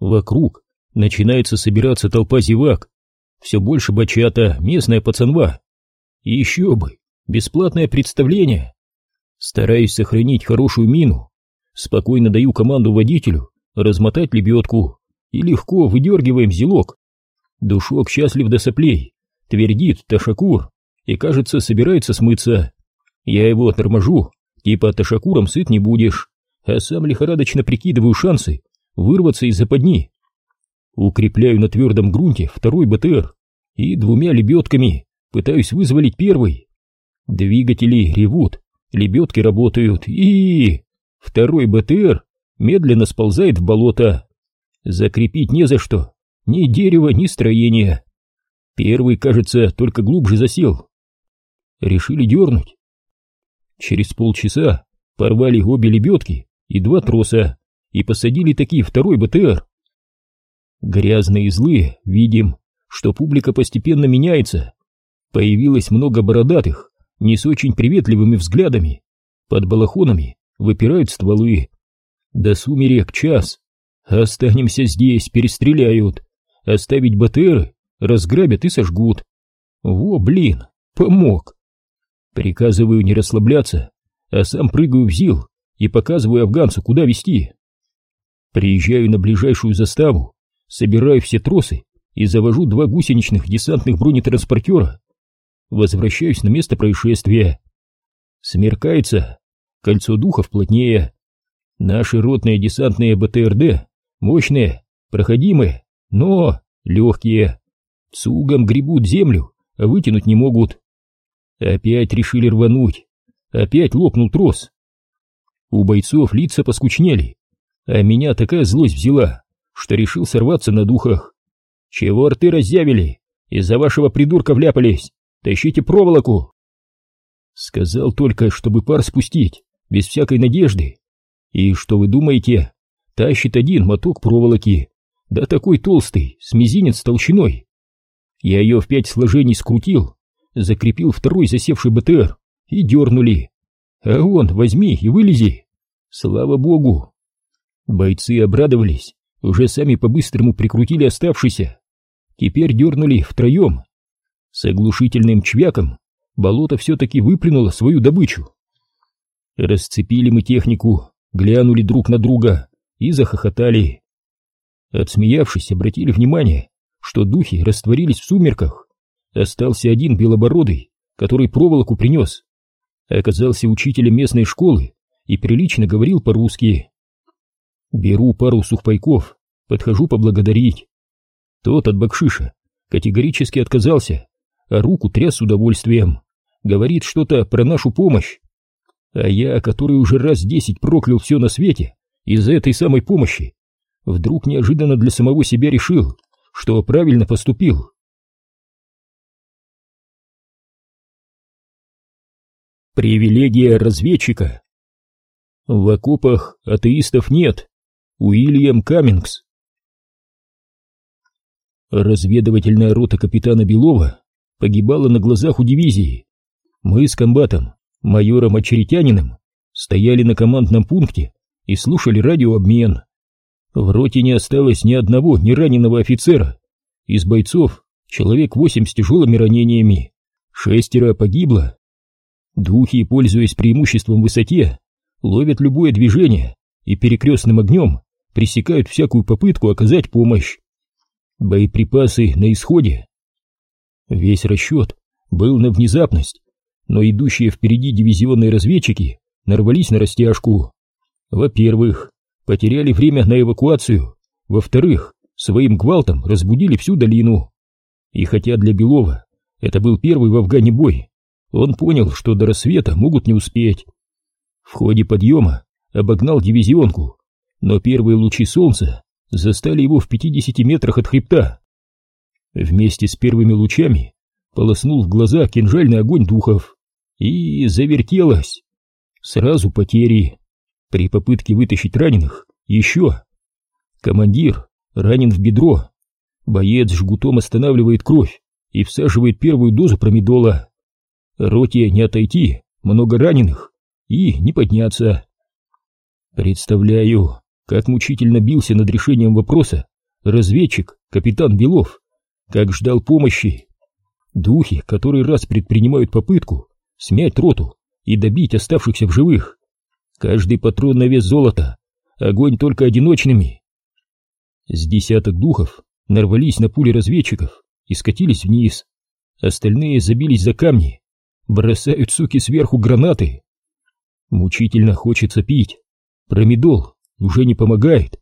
Вокруг начинается собираться толпа зевак. Все больше бачата, местная пацанва. И еще бы, бесплатное представление. Стараюсь сохранить хорошую мину. Спокойно даю команду водителю размотать лебедку и легко выдергиваем зелок. Душок счастлив до соплей, твердит Ташакур и, кажется, собирается смыться. Я его торможу, типа Ташакуром сыт не будешь, а сам лихорадочно прикидываю шансы вырваться из западни. Укрепляю на твердом грунте второй БТР и двумя лебедками пытаюсь вызволить первый. Двигатели ревут, лебедки работают и... Второй БТР медленно сползает в болото. Закрепить не за что, ни дерева, ни строения. Первый, кажется, только глубже засел. Решили дернуть. Через полчаса порвали обе лебедки и два троса и посадили такие второй БТР. Грязные и злые, видим, что публика постепенно меняется. Появилось много бородатых, не с очень приветливыми взглядами. Под балахонами выпирают стволы. До сумерек час. Останемся здесь, перестреляют. Оставить БТРы разграбят и сожгут. Во, блин, помог. Приказываю не расслабляться, а сам прыгаю в ЗИЛ и показываю афганцу, куда вести. Приезжаю на ближайшую заставу, собираю все тросы и завожу два гусеничных десантных бронетранспортера. Возвращаюсь на место происшествия. Смеркается, кольцо духов плотнее. Наши ротные десантные БТРД мощные, проходимые, но легкие. Цугом гребут землю, а вытянуть не могут. Опять решили рвануть. Опять лопнул трос. У бойцов лица поскучнели, а меня такая злость взяла, что решил сорваться на духах. Чего рты разъявили? Из-за вашего придурка вляпались. Тащите проволоку. Сказал только, чтобы пар спустить, без всякой надежды. И что вы думаете? Тащит один моток проволоки, да такой толстый, с мизинец толщиной. Я ее в пять сложений скрутил, закрепил второй засевший БТР и дернули. А он, возьми и вылези. Слава богу. Бойцы обрадовались, уже сами по-быстрому прикрутили оставшийся. Теперь дернули втроем. С оглушительным чвяком болото все-таки выплюнуло свою добычу. Расцепили мы технику, глянули друг на друга и захохотали. Отсмеявшись, обратили внимание, что духи растворились в сумерках. Остался один белобородый, который проволоку принес. Оказался учителем местной школы и прилично говорил по-русски. Беру пару сухпайков, подхожу поблагодарить. Тот от бакшиша категорически отказался, а руку тряс с удовольствием. Говорит что-то про нашу помощь. А я, который уже раз десять проклял все на свете из-за этой самой помощи, вдруг неожиданно для самого себя решил, что правильно поступил. Привилегия разведчика В окопах атеистов нет. Уильям Каммингс Разведывательная рота капитана Белова погибала на глазах у дивизии. Мы с комбатом, майором Очеретяниным, стояли на командном пункте и слушали радиообмен. В роте не осталось ни одного не раненого офицера. Из бойцов человек восемь с тяжелыми ранениями, шестеро погибло. Духи, пользуясь преимуществом в высоте, ловят любое движение и перекрестным огнем пресекают всякую попытку оказать помощь. Боеприпасы на исходе. Весь расчет был на внезапность, но идущие впереди дивизионные разведчики нарвались на растяжку. Во-первых, потеряли время на эвакуацию, во-вторых, своим гвалтом разбудили всю долину. И хотя для Белова это был первый в Афгане бой, он понял, что до рассвета могут не успеть. В ходе подъема обогнал дивизионку, но первые лучи солнца застали его в 50 метрах от хребта. Вместе с первыми лучами полоснул в глаза кинжальный огонь духов и завертелось. Сразу потери. При попытке вытащить раненых еще. Командир ранен в бедро. Боец жгутом останавливает кровь и всаживает первую дозу промедола. Роте не отойти, много раненых и не подняться. Представляю, как мучительно бился над решением вопроса разведчик, капитан Белов, как ждал помощи. Духи, который раз предпринимают попытку смять роту и добить оставшихся в живых. Каждый патрон на вес золота, огонь только одиночными. С десяток духов нарвались на пули разведчиков и скатились вниз. Остальные забились за камни, бросают, суки, сверху гранаты. Мучительно хочется пить. Промедол уже не помогает.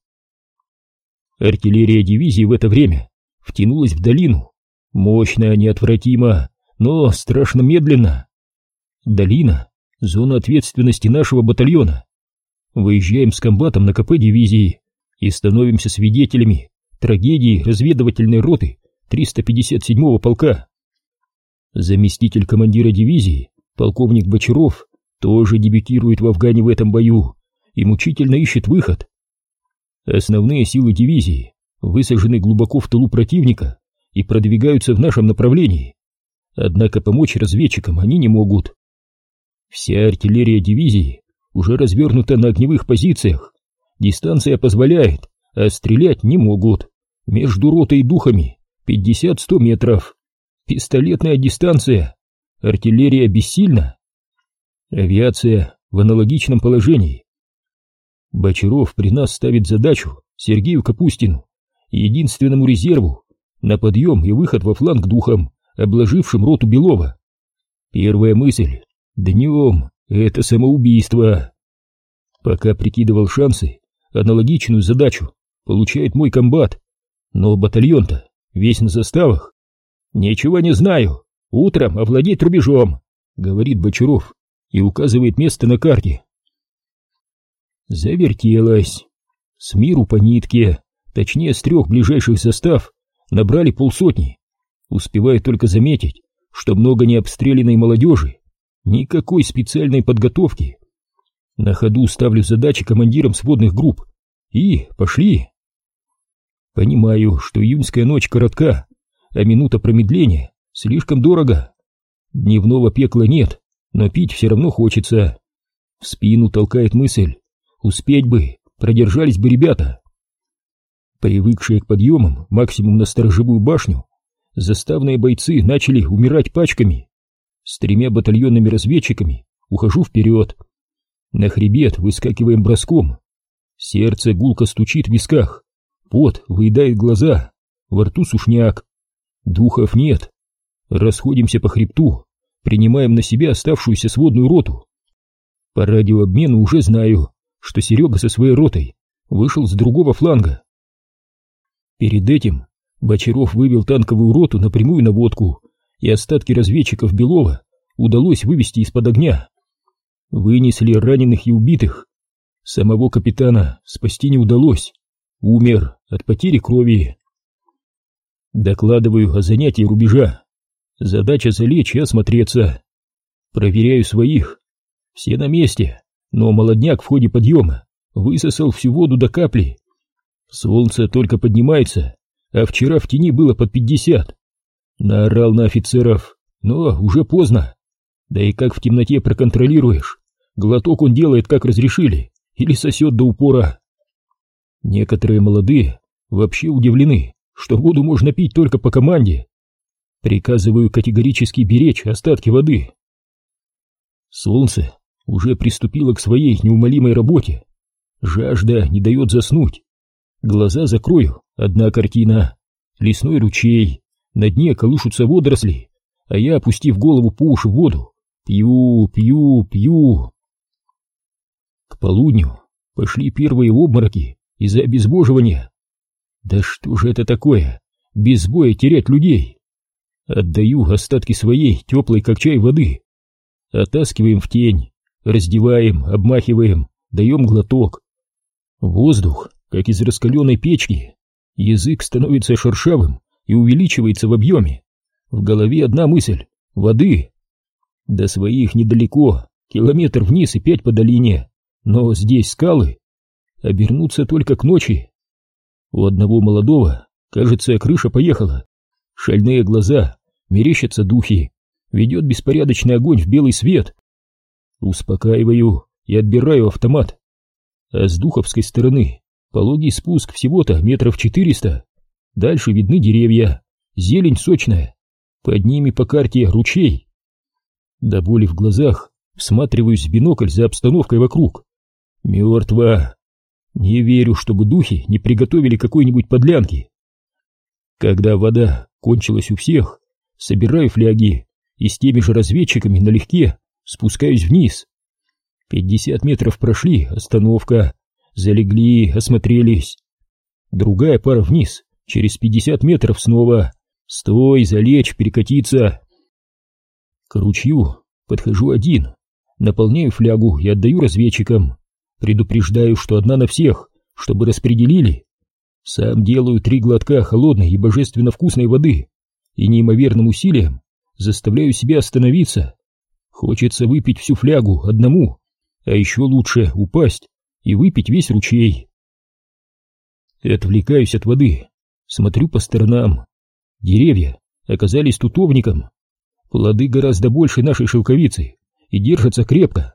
Артиллерия дивизии в это время втянулась в долину. Мощно, неотвратимо, но страшно медленно. Долина — зона ответственности нашего батальона. Выезжаем с комбатом на КП дивизии и становимся свидетелями трагедии разведывательной роты 357-го полка. Заместитель командира дивизии, полковник Бочаров, тоже дебютирует в Афгане в этом бою и мучительно ищет выход. Основные силы дивизии высажены глубоко в тылу противника и продвигаются в нашем направлении. Однако помочь разведчикам они не могут. Вся артиллерия дивизии уже развернута на огневых позициях. Дистанция позволяет, а стрелять не могут. Между ротой и духами 50-100 метров. Пистолетная дистанция. Артиллерия бессильна. Авиация в аналогичном положении. Бочаров при нас ставит задачу Сергею Капустину, единственному резерву, на подъем и выход во фланг духом, обложившим роту Белова. Первая мысль — днем это самоубийство. Пока прикидывал шансы, аналогичную задачу получает мой комбат, но батальон-то весь на заставах. «Ничего не знаю, утром овладеть рубежом», — говорит Бочаров и указывает место на карте. Завертелось. С миру по нитке, точнее с трех ближайших застав, набрали полсотни. Успеваю только заметить, что много необстрелянной молодежи, никакой специальной подготовки. На ходу ставлю задачи командирам сводных групп. И пошли. Понимаю, что июньская ночь коротка, а минута промедления слишком дорого. Дневного пекла нет, но пить все равно хочется. В спину толкает мысль, Успеть бы, продержались бы ребята. Привыкшие к подъемам максимум на сторожевую башню, заставные бойцы начали умирать пачками. С тремя батальонными разведчиками ухожу вперед. На хребет выскакиваем броском. Сердце гулко стучит в висках, пот выедает глаза, во рту сушняк. Духов нет. Расходимся по хребту, принимаем на себя оставшуюся сводную роту. По радиообмену уже знаю, что Серега со своей ротой вышел с другого фланга. Перед этим Бочаров вывел танковую роту на прямую наводку, и остатки разведчиков Белова удалось вывести из-под огня. Вынесли раненых и убитых. Самого капитана спасти не удалось. Умер от потери крови. Докладываю о занятии рубежа. Задача залечь и осмотреться. Проверяю своих. Все на месте но молодняк в ходе подъема высосал всю воду до капли. Солнце только поднимается, а вчера в тени было под пятьдесят. Наорал на офицеров, но уже поздно. Да и как в темноте проконтролируешь? Глоток он делает, как разрешили, или сосет до упора. Некоторые молодые вообще удивлены, что воду можно пить только по команде. Приказываю категорически беречь остатки воды. Солнце уже приступила к своей неумолимой работе. Жажда не дает заснуть. Глаза закрою, одна картина. Лесной ручей, на дне колышутся водоросли, а я, опустив голову по уши в воду, пью, пью, пью. К полудню пошли первые обмороки из-за обезвоживания. Да что же это такое, без боя терять людей? Отдаю остатки своей теплой как чай воды. Оттаскиваем в тень, Раздеваем, обмахиваем, даем глоток. Воздух, как из раскаленной печки. Язык становится шершавым и увеличивается в объеме. В голове одна мысль — воды. До своих недалеко, километр вниз и пять по долине. Но здесь скалы. Обернуться только к ночи. У одного молодого, кажется, крыша поехала. Шальные глаза, мерещатся духи. Ведет беспорядочный огонь в белый свет. Успокаиваю и отбираю автомат. А с духовской стороны пологий спуск всего-то метров четыреста. Дальше видны деревья, зелень сочная, под ними по карте ручей. До боли в глазах всматриваюсь в бинокль за обстановкой вокруг. Мертво. Не верю, чтобы духи не приготовили какой-нибудь подлянки. Когда вода кончилась у всех, собираю фляги и с теми же разведчиками налегке спускаюсь вниз. Пятьдесят метров прошли, остановка. Залегли, осмотрелись. Другая пара вниз, через пятьдесят метров снова. Стой, залечь, перекатиться. К ручью подхожу один, наполняю флягу и отдаю разведчикам. Предупреждаю, что одна на всех, чтобы распределили. Сам делаю три глотка холодной и божественно вкусной воды и неимоверным усилием заставляю себя остановиться. Хочется выпить всю флягу одному, а еще лучше упасть и выпить весь ручей. Отвлекаюсь от воды, смотрю по сторонам. Деревья оказались тутовником. Плоды гораздо больше нашей шелковицы и держатся крепко.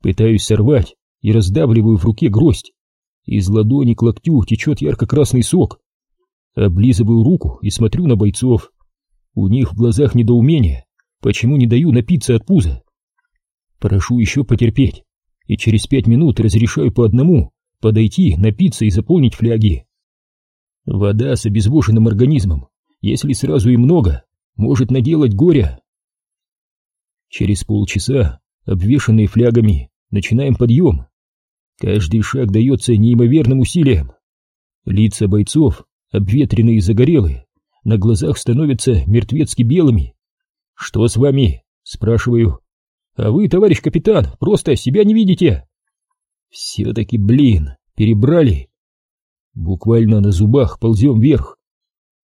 Пытаюсь сорвать и раздавливаю в руке гроздь. Из ладони к локтю течет ярко-красный сок. Облизываю руку и смотрю на бойцов. У них в глазах недоумение, почему не даю напиться от пуза. Прошу еще потерпеть, и через пять минут разрешаю по одному подойти, напиться и заполнить фляги. Вода с обезвоженным организмом, если сразу и много, может наделать горя. Через полчаса, обвешанные флягами, начинаем подъем. Каждый шаг дается неимоверным усилием. Лица бойцов, обветренные и загорелые, на глазах становятся мертвецки белыми. «Что с вами?» — спрашиваю. «А вы, товарищ капитан, просто себя не видите!» «Все-таки, блин, перебрали!» Буквально на зубах ползем вверх.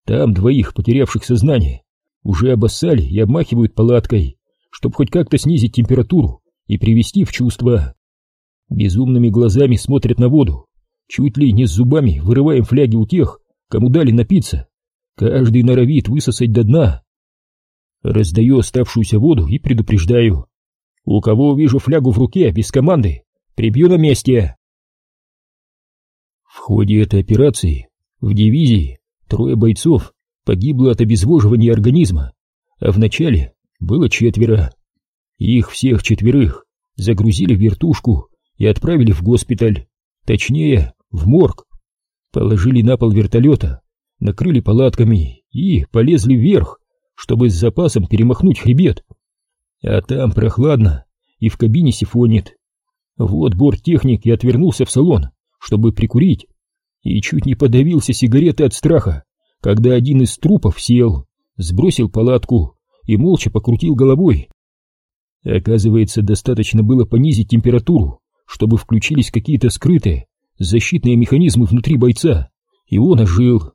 Там двоих, потерявших сознание, уже обоссали и обмахивают палаткой, чтобы хоть как-то снизить температуру и привести в чувство. Безумными глазами смотрят на воду, чуть ли не с зубами вырываем фляги у тех, кому дали напиться. Каждый норовит высосать до дна. Раздаю оставшуюся воду и предупреждаю. У кого увижу флягу в руке без команды, прибью на месте. В ходе этой операции в дивизии трое бойцов погибло от обезвоживания организма, а в начале было четверо. Их всех четверых загрузили в вертушку и отправили в госпиталь, точнее, в морг. Положили на пол вертолета, накрыли палатками и полезли вверх, чтобы с запасом перемахнуть хребет. А там прохладно, и в кабине сифонит. Вот борттехник и отвернулся в салон, чтобы прикурить, и чуть не подавился сигаретой от страха, когда один из трупов сел, сбросил палатку и молча покрутил головой. Оказывается, достаточно было понизить температуру, чтобы включились какие-то скрытые защитные механизмы внутри бойца, и он ожил.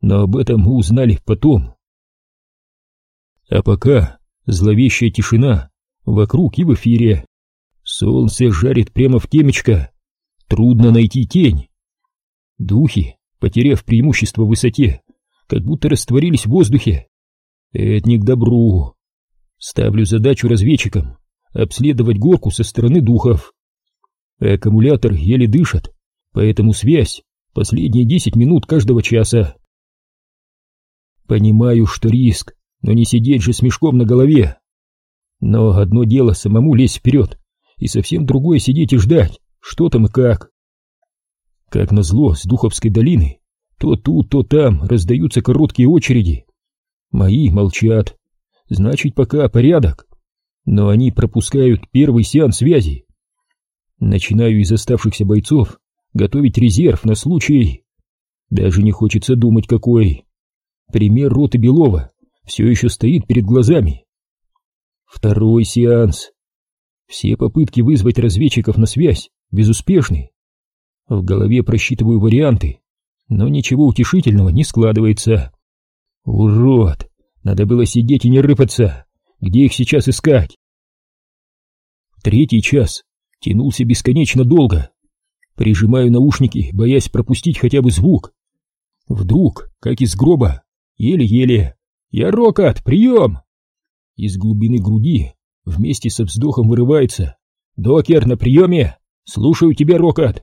Но об этом мы узнали потом. А пока зловещая тишина вокруг и в эфире. Солнце жарит прямо в темечко. Трудно найти тень. Духи, потеряв преимущество в высоте, как будто растворились в воздухе. Это не к добру. Ставлю задачу разведчикам обследовать горку со стороны духов. Аккумулятор еле дышит, поэтому связь последние десять минут каждого часа. Понимаю, что риск, но не сидеть же с мешком на голове. Но одно дело самому лезть вперед, и совсем другое сидеть и ждать, что там и как. Как назло, с Духовской долины то тут, то там раздаются короткие очереди. Мои молчат, значит, пока порядок. Но они пропускают первый сеанс связи. Начинаю из оставшихся бойцов готовить резерв на случай... Даже не хочется думать, какой. Пример роты Белова все еще стоит перед глазами. Второй сеанс. Все попытки вызвать разведчиков на связь безуспешны. В голове просчитываю варианты, но ничего утешительного не складывается. Урод! Надо было сидеть и не рыпаться. Где их сейчас искать? Третий час тянулся бесконечно долго. Прижимаю наушники, боясь пропустить хотя бы звук. Вдруг, как из гроба, еле-еле. «Я Рокот, прием!» Из глубины груди вместе со вздохом вырывается. «Докер, на приеме! Слушаю тебя, Рокот!»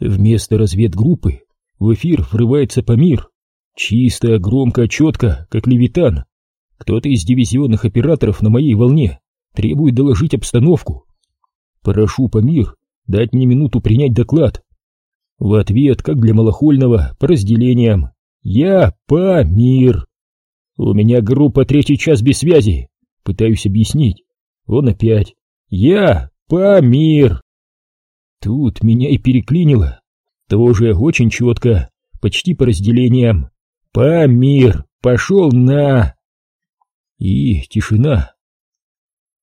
Вместо разведгруппы в эфир врывается Памир. Чисто, громко, четко, как левитан. Кто-то из дивизионных операторов на моей волне требует доложить обстановку. Прошу Памир дать мне минуту принять доклад. В ответ, как для малохольного, по разделениям. Я Памир. У меня группа третий час без связи. Пытаюсь объяснить. Он опять. Я Памир. Тут меня и переклинило. Тоже очень четко, почти по разделениям. Памир, пошел на... И тишина.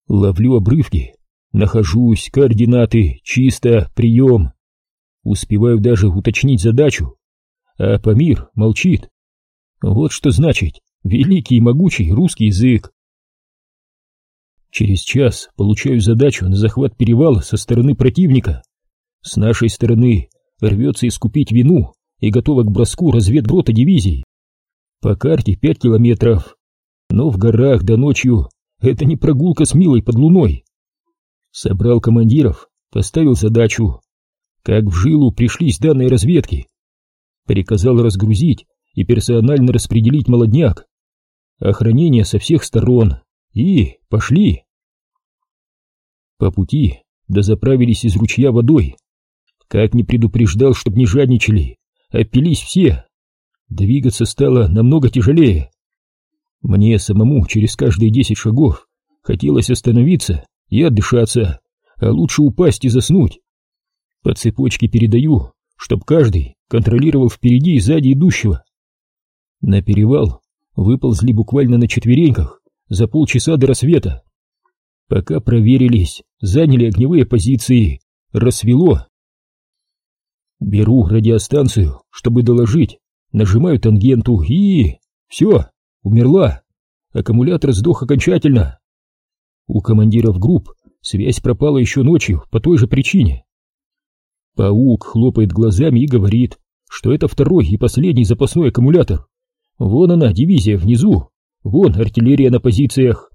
Ловлю обрывки, нахожусь, координаты, чисто, прием. Успеваю даже уточнить задачу, а Памир молчит. Вот что значит великий и могучий русский язык. Через час получаю задачу на захват перевала со стороны противника. С нашей стороны рвется искупить вину и готова к броску разведрота дивизии. По карте пять километров, но в горах до ночью это не прогулка с Милой под луной. Собрал командиров, поставил задачу. Как в жилу пришлись данные разведки. Приказал разгрузить и персонально распределить молодняк. Охранение со всех сторон. И пошли. По пути дозаправились из ручья водой. Как не предупреждал, чтоб не жадничали, опились все. Двигаться стало намного тяжелее. Мне самому через каждые десять шагов хотелось остановиться и отдышаться, а лучше упасть и заснуть. По цепочке передаю, чтоб каждый контролировал впереди и сзади идущего. На перевал выползли буквально на четвереньках за полчаса до рассвета. Пока проверились, заняли огневые позиции, рассвело. Беру радиостанцию, чтобы доложить, нажимаю тангенту и... Все, умерла. Аккумулятор сдох окончательно. У командиров групп связь пропала еще ночью по той же причине. Паук хлопает глазами и говорит, что это второй и последний запасной аккумулятор. Вон она, дивизия, внизу. Вон артиллерия на позициях.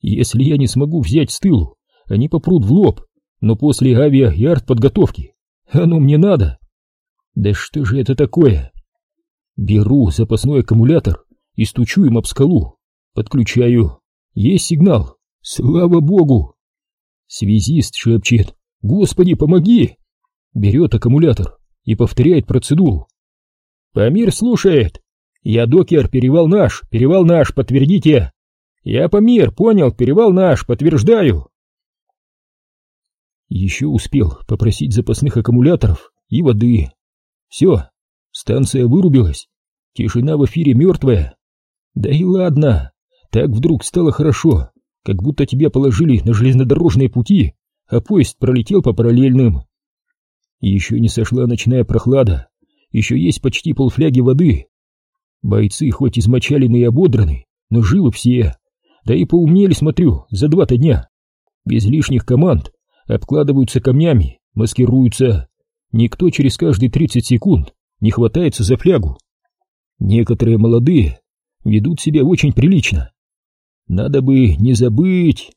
Если я не смогу взять с тылу, они попрут в лоб, но после авиа и артподготовки оно мне надо. Да что же это такое? Беру запасной аккумулятор и стучу им об скалу. Подключаю. Есть сигнал. Слава богу! Связист шепчет. Господи, помоги! Берет аккумулятор и повторяет процедуру. Памир слушает. Я докер, перевал наш, перевал наш, подтвердите. Я Памир, понял, перевал наш, подтверждаю. Еще успел попросить запасных аккумуляторов и воды. Все, станция вырубилась. Тишина в эфире мертвая. Да и ладно, так вдруг стало хорошо, как будто тебя положили на железнодорожные пути, а поезд пролетел по параллельным. Еще не сошла ночная прохлада, еще есть почти полфляги воды. Бойцы хоть измочалены и ободраны, но живы все. Да и поумнели, смотрю, за два-то дня. Без лишних команд обкладываются камнями, маскируются. Никто через каждые 30 секунд не хватается за флягу. Некоторые молодые ведут себя очень прилично. Надо бы не забыть